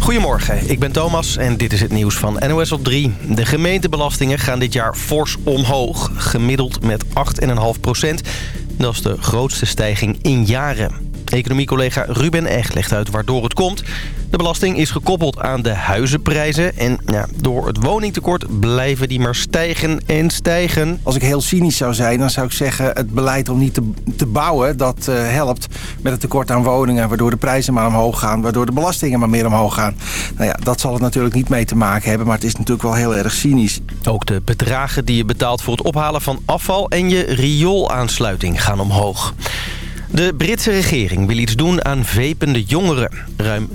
Goedemorgen, ik ben Thomas en dit is het nieuws van NOS op 3. De gemeentebelastingen gaan dit jaar fors omhoog, gemiddeld met 8,5 procent. Dat is de grootste stijging in jaren. Economiecollega Ruben Eg legt uit waardoor het komt. De belasting is gekoppeld aan de huizenprijzen. En ja, door het woningtekort blijven die maar stijgen en stijgen. Als ik heel cynisch zou zijn, dan zou ik zeggen... het beleid om niet te, te bouwen, dat uh, helpt met het tekort aan woningen... waardoor de prijzen maar omhoog gaan, waardoor de belastingen maar meer omhoog gaan. Nou ja, dat zal het natuurlijk niet mee te maken hebben... maar het is natuurlijk wel heel erg cynisch. Ook de bedragen die je betaalt voor het ophalen van afval... en je rioolaansluiting gaan omhoog. De Britse regering wil iets doen aan vepende jongeren. Ruim 7%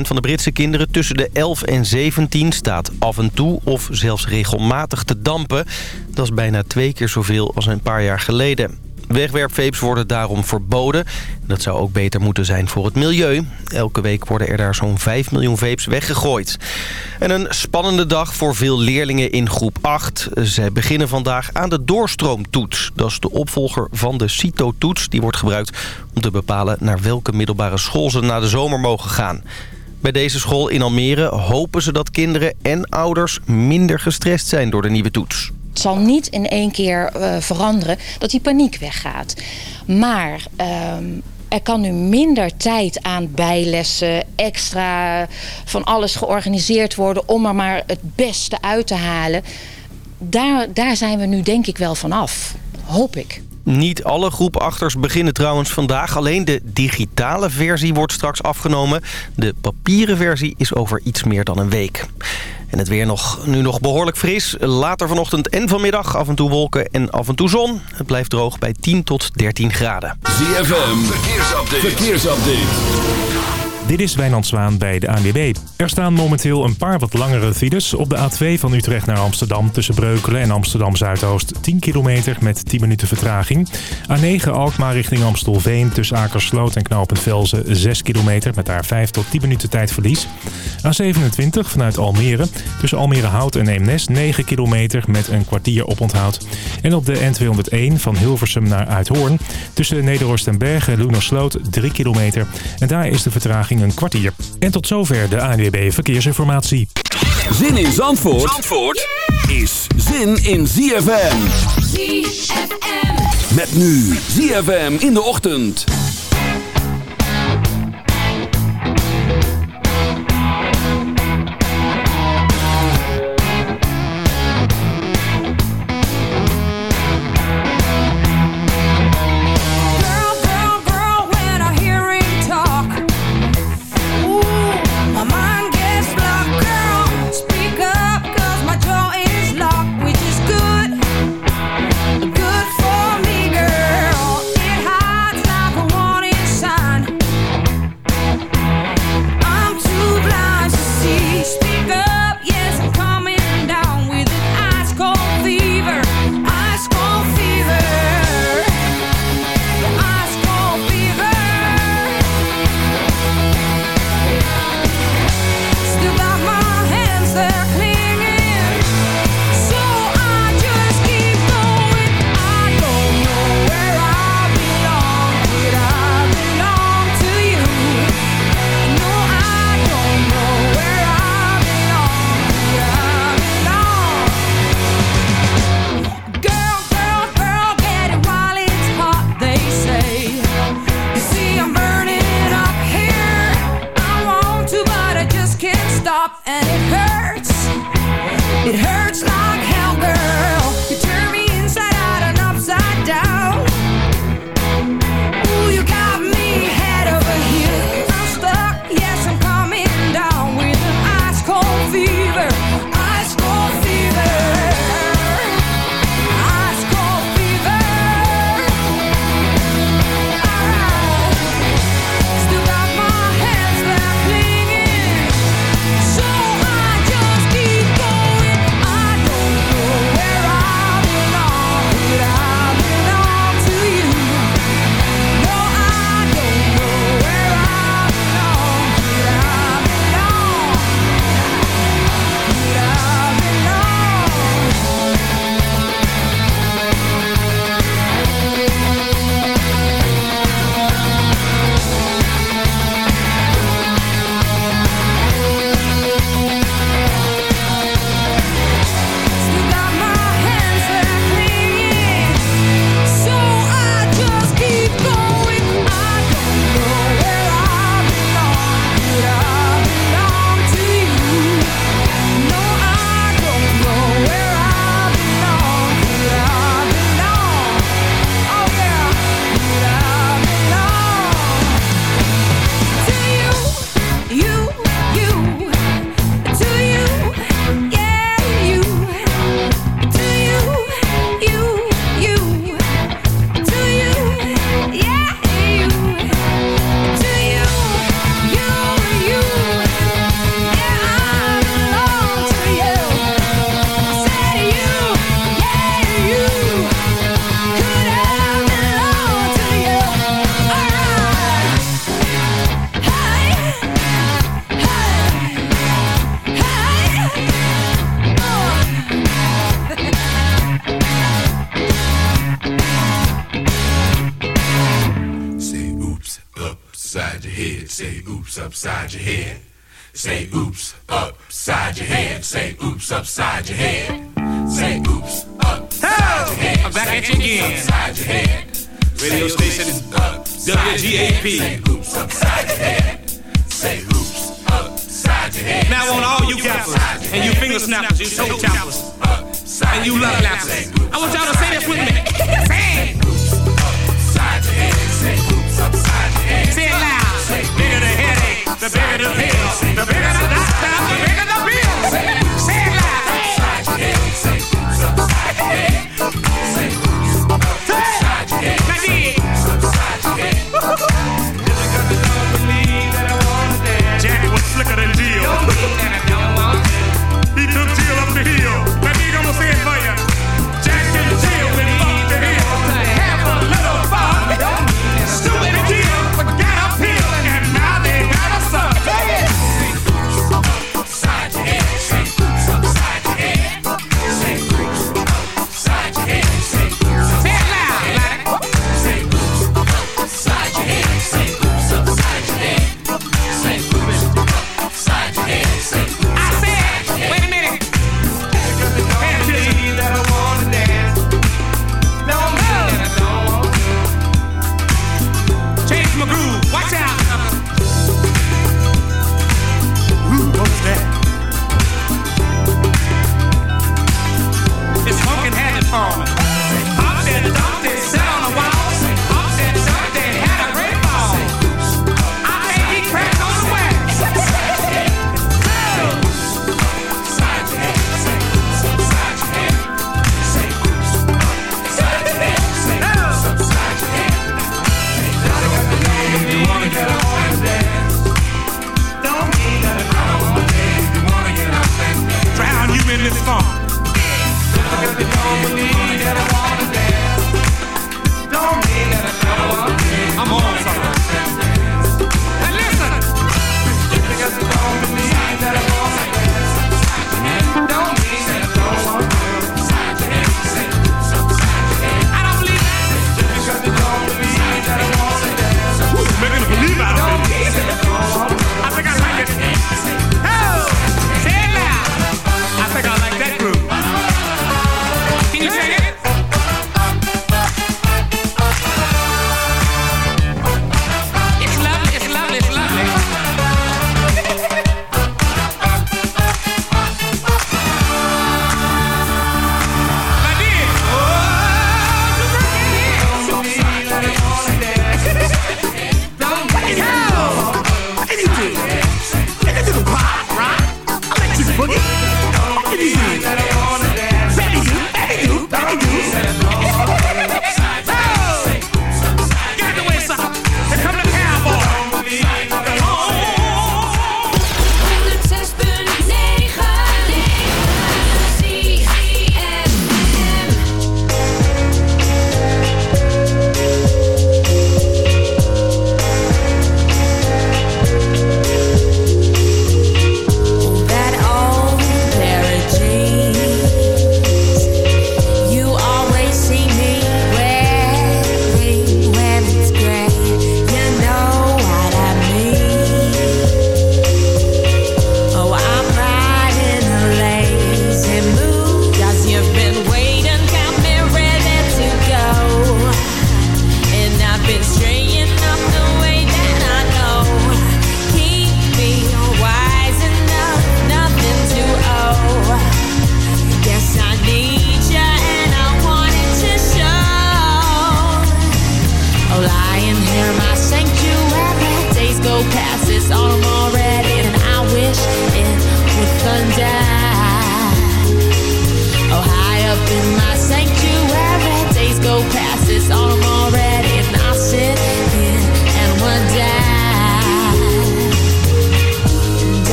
van de Britse kinderen tussen de 11 en 17 staat af en toe of zelfs regelmatig te dampen. Dat is bijna twee keer zoveel als een paar jaar geleden. Wegwerpvapes worden daarom verboden. Dat zou ook beter moeten zijn voor het milieu. Elke week worden er daar zo'n 5 miljoen vapes weggegooid. En een spannende dag voor veel leerlingen in groep 8. Ze beginnen vandaag aan de doorstroomtoets. Dat is de opvolger van de CITO-toets. Die wordt gebruikt om te bepalen naar welke middelbare school ze na de zomer mogen gaan. Bij deze school in Almere hopen ze dat kinderen en ouders minder gestrest zijn door de nieuwe toets. Het zal niet in één keer uh, veranderen dat die paniek weggaat. Maar uh, er kan nu minder tijd aan bijlessen, extra van alles georganiseerd worden om er maar het beste uit te halen. Daar, daar zijn we nu denk ik wel vanaf. Hoop ik. Niet alle groepachters beginnen trouwens vandaag. Alleen de digitale versie wordt straks afgenomen. De papieren versie is over iets meer dan een week. En het weer nog, nu nog behoorlijk fris. Later vanochtend en vanmiddag af en toe wolken en af en toe zon. Het blijft droog bij 10 tot 13 graden. ZFM, verkeersupdate. verkeersupdate. Dit is Wijnand Zwaan bij de ANWB. Er staan momenteel een paar wat langere files. Op de A2 van Utrecht naar Amsterdam tussen Breukelen en Amsterdam Zuidoost 10 kilometer met 10 minuten vertraging. A9 Alkmaar richting Amstelveen tussen Akersloot en Knopend Velzen 6 kilometer met daar 5 tot 10 minuten tijdverlies. A27 vanuit Almere tussen Almere Hout en Eemnes 9 kilometer met een kwartier oponthoud. En op de N201 van Hilversum naar Uithoorn tussen Nederhorst en Bergen en Loenersloot 3 kilometer. En daar is de vertraging een kwartier. En tot zover de ANWB Verkeersinformatie. Zin in Zandvoort, Zandvoort is zin in ZFM. ZFM. Met nu ZFM in de ochtend. Say oops upside your head. Say oops upside your head. Say oops upside your head. I'm back at you again. Radio station is WGAP.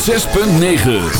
106.9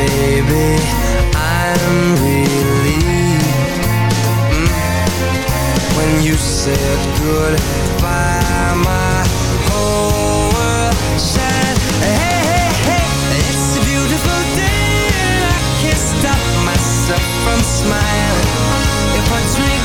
baby, I'm relieved. Mm, When you said goodbye My whole world shined Hey, hey, hey It's a beautiful day. And I can't stop myself from smiling. If I drink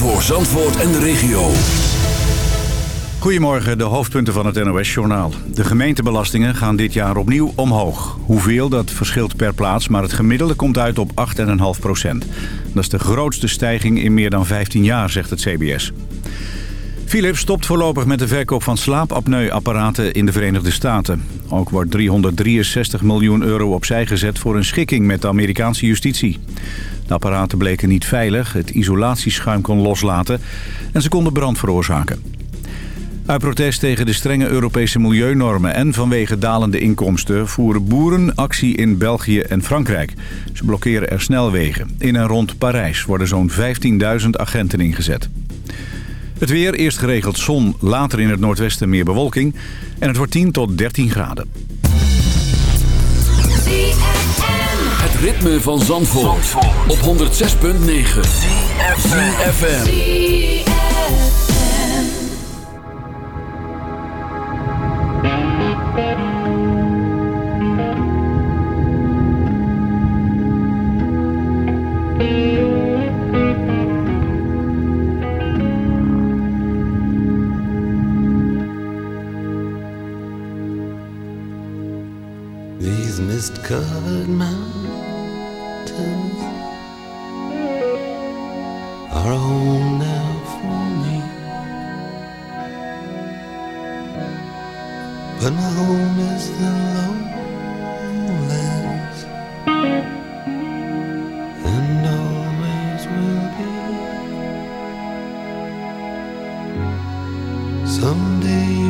Voor Zandvoort en de regio. Goedemorgen, de hoofdpunten van het NOS-journaal. De gemeentebelastingen gaan dit jaar opnieuw omhoog. Hoeveel, dat verschilt per plaats, maar het gemiddelde komt uit op 8,5 procent. Dat is de grootste stijging in meer dan 15 jaar, zegt het CBS. Philips stopt voorlopig met de verkoop van slaapapneuapparaten in de Verenigde Staten. Ook wordt 363 miljoen euro opzij gezet voor een schikking met de Amerikaanse justitie. Apparaten bleken niet veilig, het isolatieschuim kon loslaten en ze konden brand veroorzaken. Uit protest tegen de strenge Europese milieunormen en vanwege dalende inkomsten... voeren boeren actie in België en Frankrijk. Ze blokkeren er snelwegen. In en rond Parijs worden zo'n 15.000 agenten ingezet. Het weer, eerst geregeld zon, later in het noordwesten meer bewolking... en het wordt 10 tot 13 graden. Ritme van Zandvoort, op 106.9 ZFM. These mist-covered mountains But my home is the lowlands and always will be. Someday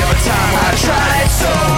every time I tried so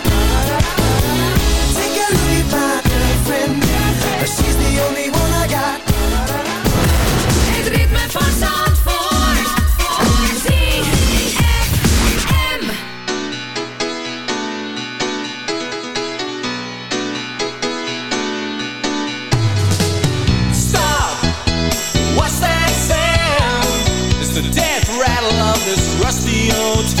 Rusty old